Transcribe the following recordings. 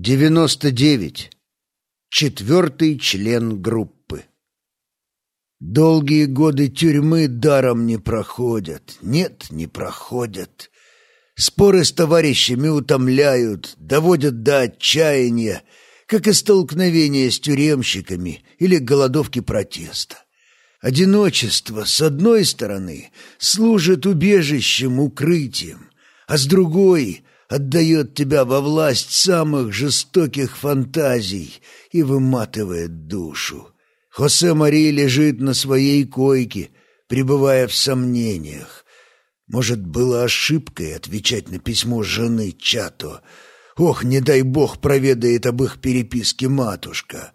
99. Четвертый член группы. Долгие годы тюрьмы даром не проходят. Нет, не проходят. Споры с товарищами утомляют, доводят до отчаяния, как и столкновения с тюремщиками или голодовки протеста. Одиночество, с одной стороны, служит убежищем, укрытием, а с другой отдает тебя во власть самых жестоких фантазий и выматывает душу. Хосе Мари лежит на своей койке, пребывая в сомнениях. Может, было ошибкой отвечать на письмо жены Чато. Ох, не дай бог проведает об их переписке матушка.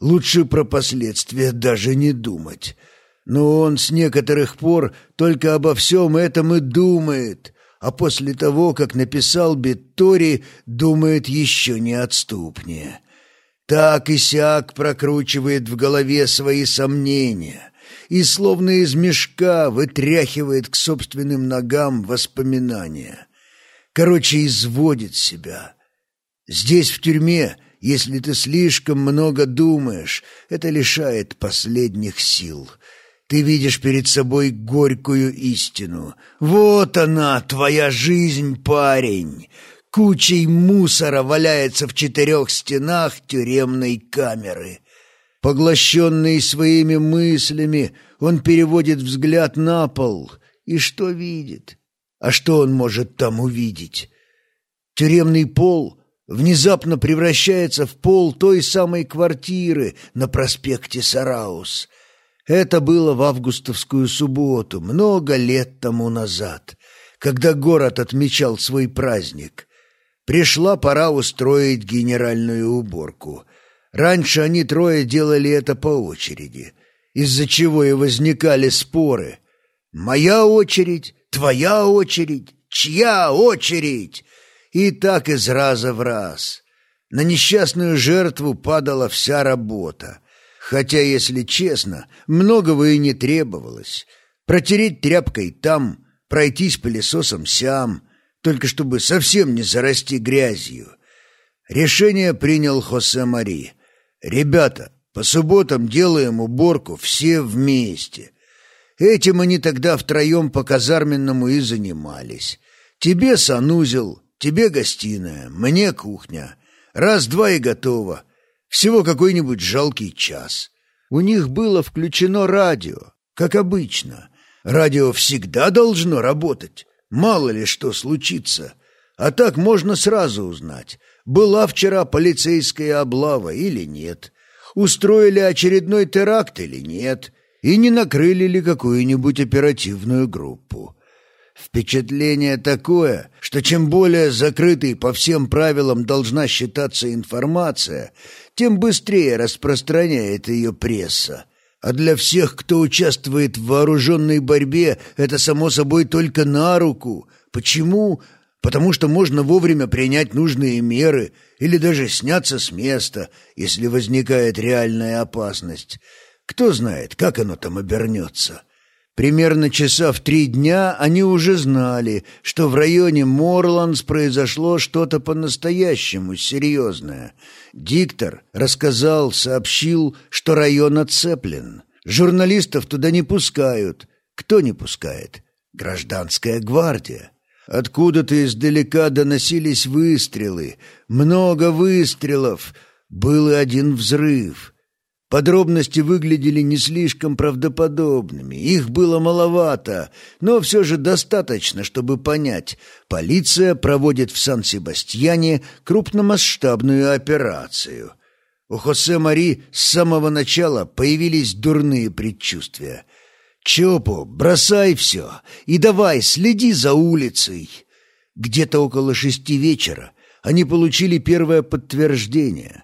Лучше про последствия даже не думать. Но он с некоторых пор только обо всем этом и думает а после того, как написал Беттори, думает еще неотступнее. Так и сяк прокручивает в голове свои сомнения и словно из мешка вытряхивает к собственным ногам воспоминания. Короче, изводит себя. Здесь, в тюрьме, если ты слишком много думаешь, это лишает последних сил — ты видишь перед собой горькую истину. Вот она, твоя жизнь, парень. Кучей мусора валяется в четырех стенах тюремной камеры. Поглощенный своими мыслями, он переводит взгляд на пол. И что видит? А что он может там увидеть? Тюремный пол внезапно превращается в пол той самой квартиры на проспекте Сараус — это было в августовскую субботу, много лет тому назад, когда город отмечал свой праздник. Пришла пора устроить генеральную уборку. Раньше они трое делали это по очереди, из-за чего и возникали споры. «Моя очередь, твоя очередь, чья очередь?» И так из раза в раз. На несчастную жертву падала вся работа. Хотя, если честно, многого и не требовалось. Протереть тряпкой там, пройтись пылесосом сям, только чтобы совсем не зарасти грязью. Решение принял Хосе Мари. «Ребята, по субботам делаем уборку все вместе». Этим они тогда втроем по казарменному и занимались. Тебе санузел, тебе гостиная, мне кухня. Раз-два и готово. Всего какой-нибудь жалкий час. У них было включено радио, как обычно. Радио всегда должно работать. Мало ли что случится. А так можно сразу узнать, была вчера полицейская облава или нет, устроили очередной теракт или нет, и не накрыли ли какую-нибудь оперативную группу. Впечатление такое, что чем более закрытой по всем правилам должна считаться информация, тем быстрее распространяет ее пресса. А для всех, кто участвует в вооруженной борьбе, это, само собой, только на руку. Почему? Потому что можно вовремя принять нужные меры или даже сняться с места, если возникает реальная опасность. Кто знает, как оно там обернется. Примерно часа в три дня они уже знали, что в районе Морландс произошло что-то по-настоящему серьезное. Диктор рассказал, сообщил, что район оцеплен. Журналистов туда не пускают. Кто не пускает? Гражданская гвардия. Откуда-то издалека доносились выстрелы. Много выстрелов. Был и один взрыв — Подробности выглядели не слишком правдоподобными, их было маловато, но все же достаточно, чтобы понять, полиция проводит в Сан-Себастьяне крупномасштабную операцию. У Хосе Мари с самого начала появились дурные предчувствия. «Чопо, бросай все и давай, следи за улицей!» Где-то около шести вечера они получили первое подтверждение —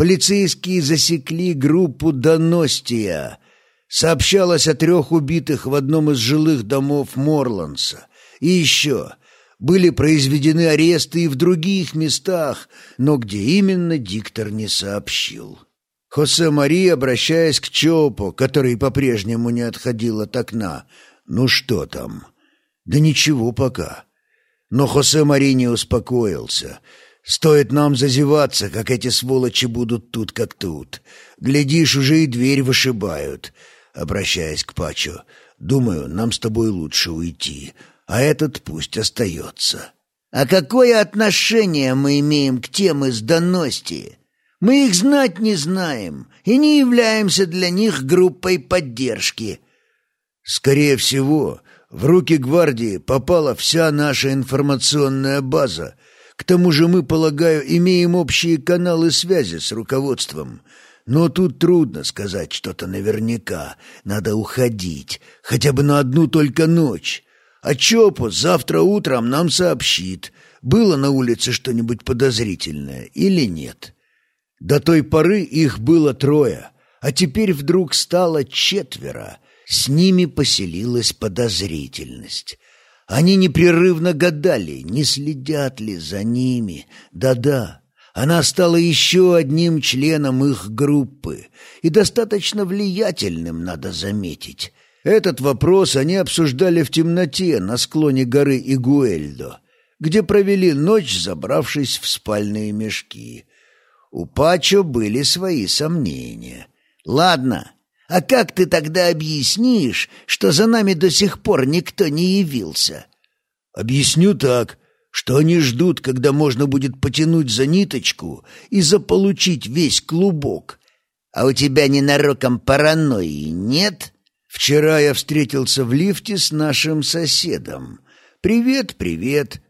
Полицейские засекли группу «Доностия». Сообщалось о трех убитых в одном из жилых домов Морландса. И еще были произведены аресты и в других местах, но где именно диктор не сообщил. Хосе Мари, обращаясь к Чопо, который по-прежнему не отходил от окна, «Ну что там?» «Да ничего пока». Но Хосе Мари не успокоился — Стоит нам зазеваться, как эти сволочи будут тут как тут. Глядишь, уже и дверь вышибают. Обращаясь к Пачо, думаю, нам с тобой лучше уйти, а этот пусть остается. А какое отношение мы имеем к тем из Доности? Мы их знать не знаем и не являемся для них группой поддержки. Скорее всего, в руки гвардии попала вся наша информационная база. К тому же мы, полагаю, имеем общие каналы связи с руководством. Но тут трудно сказать что-то наверняка. Надо уходить, хотя бы на одну только ночь. А Чопу завтра утром нам сообщит, было на улице что-нибудь подозрительное или нет. До той поры их было трое, а теперь вдруг стало четверо — с ними поселилась подозрительность. Они непрерывно гадали, не следят ли за ними. Да-да, она стала еще одним членом их группы, и достаточно влиятельным, надо заметить. Этот вопрос они обсуждали в темноте на склоне горы Игуэльдо, где провели ночь, забравшись в спальные мешки. У Пачо были свои сомнения. «Ладно, а как ты тогда объяснишь, что за нами до сих пор никто не явился? Объясню так, что они ждут, когда можно будет потянуть за ниточку и заполучить весь клубок. А у тебя ненароком паранойи нет? Вчера я встретился в лифте с нашим соседом. Привет, привет.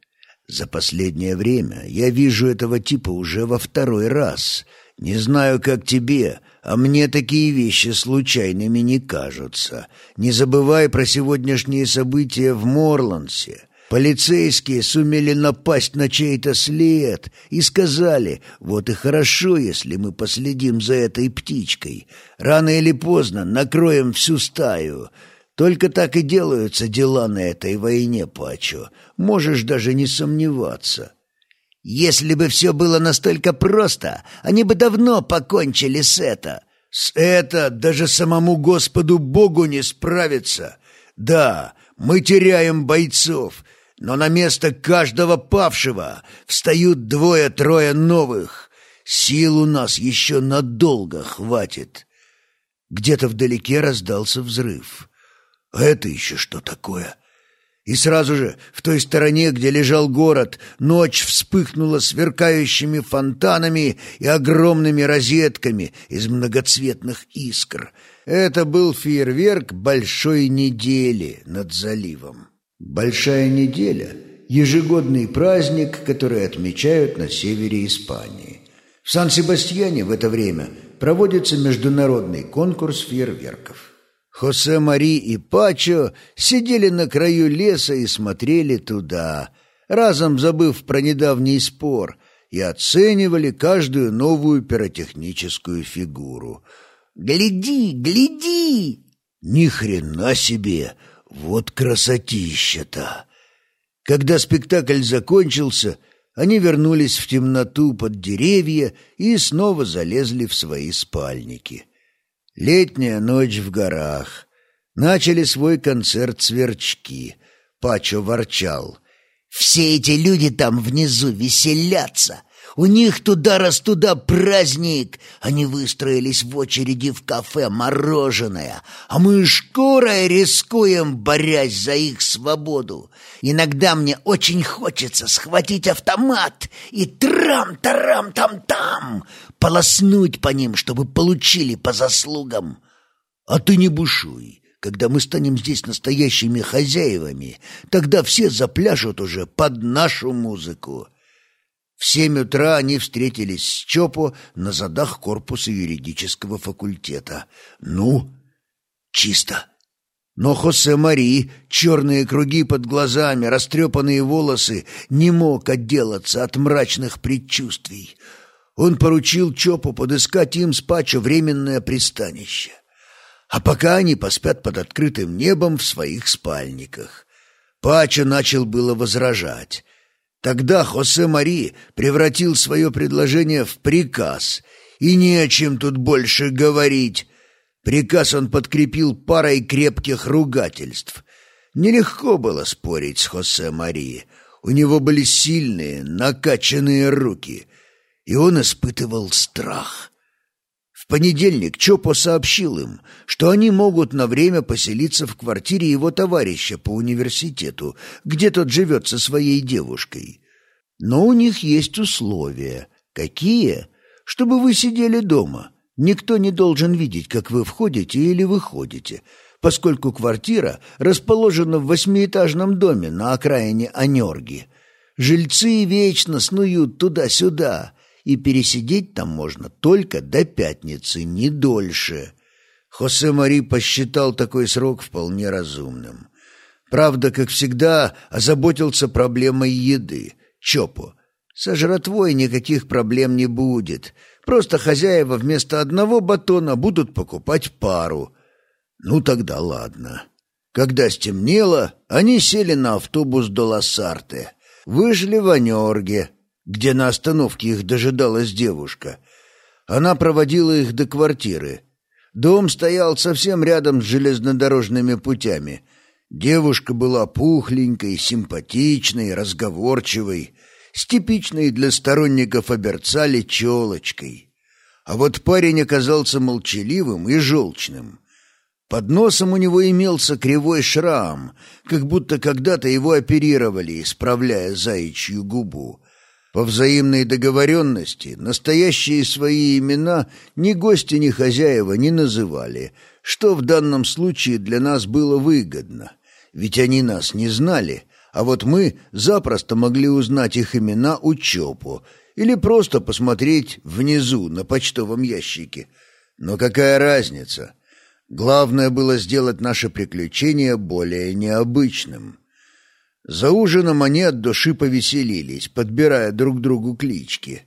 За последнее время я вижу этого типа уже во второй раз. Не знаю, как тебе, а мне такие вещи случайными не кажутся. Не забывай про сегодняшние события в Морландсе. Полицейские сумели напасть на чей-то след и сказали, вот и хорошо, если мы последим за этой птичкой. Рано или поздно накроем всю стаю. Только так и делаются дела на этой войне, Пачо. Можешь даже не сомневаться. Если бы все было настолько просто, они бы давно покончили с это. С это даже самому Господу Богу не справиться. Да, мы теряем бойцов, но на место каждого павшего встают двое-трое новых. Сил у нас еще надолго хватит. Где-то вдалеке раздался взрыв. А это еще что такое? И сразу же, в той стороне, где лежал город, ночь вспыхнула сверкающими фонтанами и огромными розетками из многоцветных искр. Это был фейерверк большой недели над заливом. Большая неделя — ежегодный праздник, который отмечают на севере Испании. В Сан-Себастьяне в это время проводится международный конкурс фейерверков. Хосе Мари и Пачо сидели на краю леса и смотрели туда, разом забыв про недавний спор, и оценивали каждую новую пиротехническую фигуру. «Гляди, гляди!» «Ни хрена себе! Вот красотища-то!» Когда спектакль закончился, они вернулись в темноту под деревья и снова залезли в свои спальники. Летняя ночь в горах. Начали свой концерт сверчки. Пачо ворчал. «Все эти люди там внизу веселятся. У них туда раз туда праздник. Они выстроились в очереди в кафе «Мороженое», а мы шкурой рискуем, борясь за их свободу. Иногда мне очень хочется схватить автомат и трам-тарам-там-там полоснуть по ним, чтобы получили по заслугам. А ты не бушуй. Когда мы станем здесь настоящими хозяевами, тогда все запляшут уже под нашу музыку. В семь утра они встретились с Чопо на задах корпуса юридического факультета. Ну, чисто. Но Хосе Мари, черные круги под глазами, растрепанные волосы, не мог отделаться от мрачных предчувствий. Он поручил Чопу подыскать им с Пачо временное пристанище. А пока они поспят под открытым небом в своих спальниках. Пачо начал было возражать. Тогда Хосе Мари превратил свое предложение в приказ, и не о чем тут больше говорить. Приказ он подкрепил парой крепких ругательств. Нелегко было спорить с Хосе Мари. У него были сильные, накачанные руки, и он испытывал страх. Понедельник Чопо сообщил им, что они могут на время поселиться в квартире его товарища по университету, где тот живет со своей девушкой. Но у них есть условия. Какие? Чтобы вы сидели дома. Никто не должен видеть, как вы входите или выходите, поскольку квартира расположена в восьмиэтажном доме на окраине Анерги. Жильцы вечно снуют туда-сюда, и пересидеть там можно только до пятницы, не дольше. Хосе Мари посчитал такой срок вполне разумным. Правда, как всегда, озаботился проблемой еды. Чопо. Со жратвой никаких проблем не будет. Просто хозяева вместо одного батона будут покупать пару. Ну тогда ладно. Когда стемнело, они сели на автобус до Лассарте. Вышли в Анерге, где на остановке их дожидалась девушка. Она проводила их до квартиры. Дом стоял совсем рядом с железнодорожными путями. Девушка была пухленькой, симпатичной, разговорчивой, с типичной для сторонников Аберцали челочкой. А вот парень оказался молчаливым и желчным. Под носом у него имелся кривой шрам, как будто когда-то его оперировали, исправляя заячью губу. По взаимной договоренности настоящие свои имена ни гости, ни хозяева не называли, что в данном случае для нас было выгодно, ведь они нас не знали, а вот мы запросто могли узнать их имена у ЧОПу или просто посмотреть внизу на почтовом ящике. Но какая разница? Главное было сделать наше приключение более необычным. За ужином они от души повеселились, подбирая друг другу клички.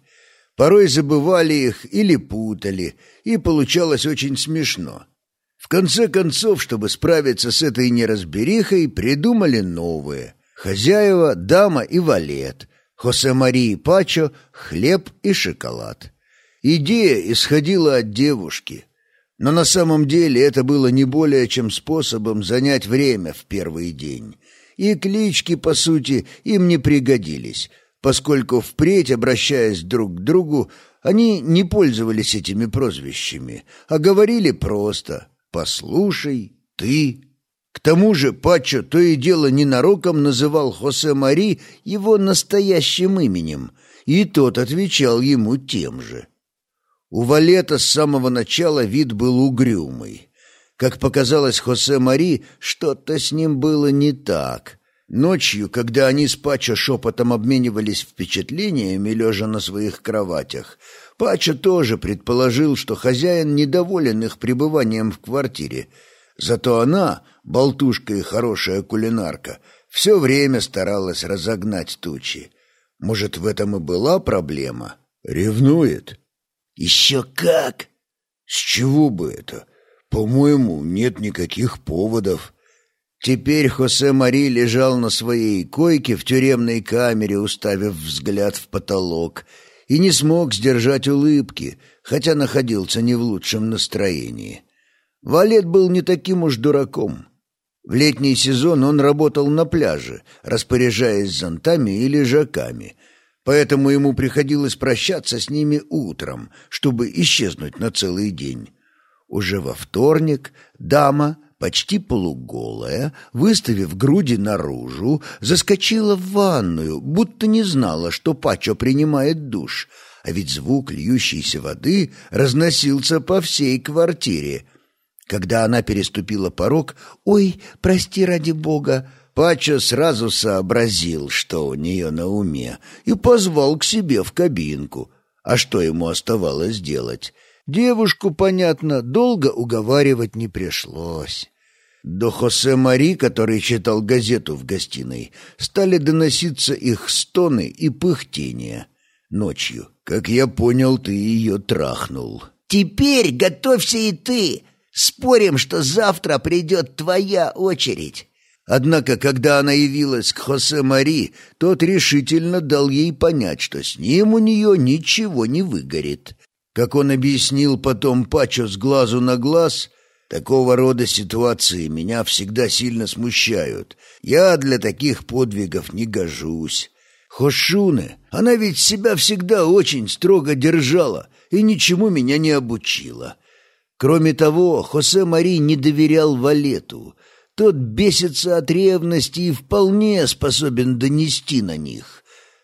Порой забывали их или путали, и получалось очень смешно. В конце концов, чтобы справиться с этой неразберихой, придумали новые. Хозяева, дама и валет, Хосе Марии Пачо, хлеб и шоколад. Идея исходила от девушки. Но на самом деле это было не более чем способом занять время в первый день и клички, по сути, им не пригодились, поскольку впредь, обращаясь друг к другу, они не пользовались этими прозвищами, а говорили просто «послушай, ты». К тому же Пачо то и дело ненароком называл Хосе Мари его настоящим именем, и тот отвечал ему тем же. У Валета с самого начала вид был угрюмый. Как показалось Хосе Мари, что-то с ним было не так. Ночью, когда они с Пачо шепотом обменивались впечатлениями, лежа на своих кроватях, Пачо тоже предположил, что хозяин недоволен их пребыванием в квартире. Зато она, болтушка и хорошая кулинарка, все время старалась разогнать тучи. Может, в этом и была проблема? Ревнует? Еще как! С чего бы это? По-моему, нет никаких поводов. Теперь Хосе Мари лежал на своей койке в тюремной камере, уставив взгляд в потолок, и не смог сдержать улыбки, хотя находился не в лучшем настроении. Валет был не таким уж дураком. В летний сезон он работал на пляже, распоряжаясь зонтами и лежаками, поэтому ему приходилось прощаться с ними утром, чтобы исчезнуть на целый день. Уже во вторник дама, почти полуголая, выставив груди наружу, заскочила в ванную, будто не знала, что Пачо принимает душ, а ведь звук льющейся воды разносился по всей квартире. Когда она переступила порог, «Ой, прости ради бога!» Пачо сразу сообразил, что у нее на уме, и позвал к себе в кабинку. А что ему оставалось делать? Девушку, понятно, долго уговаривать не пришлось. До Хосе Мари, который читал газету в гостиной, стали доноситься их стоны и пыхтения. Ночью, как я понял, ты ее трахнул. «Теперь готовься и ты! Спорим, что завтра придет твоя очередь!» Однако, когда она явилась к Хосе Мари, тот решительно дал ей понять, что с ним у нее ничего не выгорит. Как он объяснил потом Пачо с глазу на глаз, Такого рода ситуации меня всегда сильно смущают. Я для таких подвигов не гожусь. Хошуне, она ведь себя всегда очень строго держала и ничему меня не обучила. Кроме того, Хосе Мари не доверял Валету. Тот бесится от ревности и вполне способен донести на них.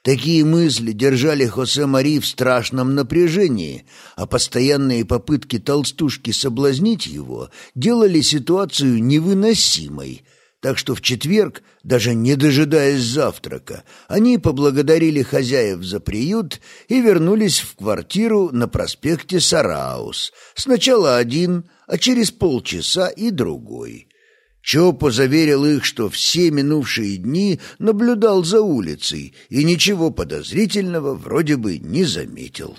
Такие мысли держали Хосе Мари в страшном напряжении, а постоянные попытки толстушки соблазнить его делали ситуацию невыносимой. Так что в четверг, даже не дожидаясь завтрака, они поблагодарили хозяев за приют и вернулись в квартиру на проспекте Сараус. Сначала один, а через полчаса и другой. Чопо заверил их, что все минувшие дни наблюдал за улицей и ничего подозрительного вроде бы не заметил.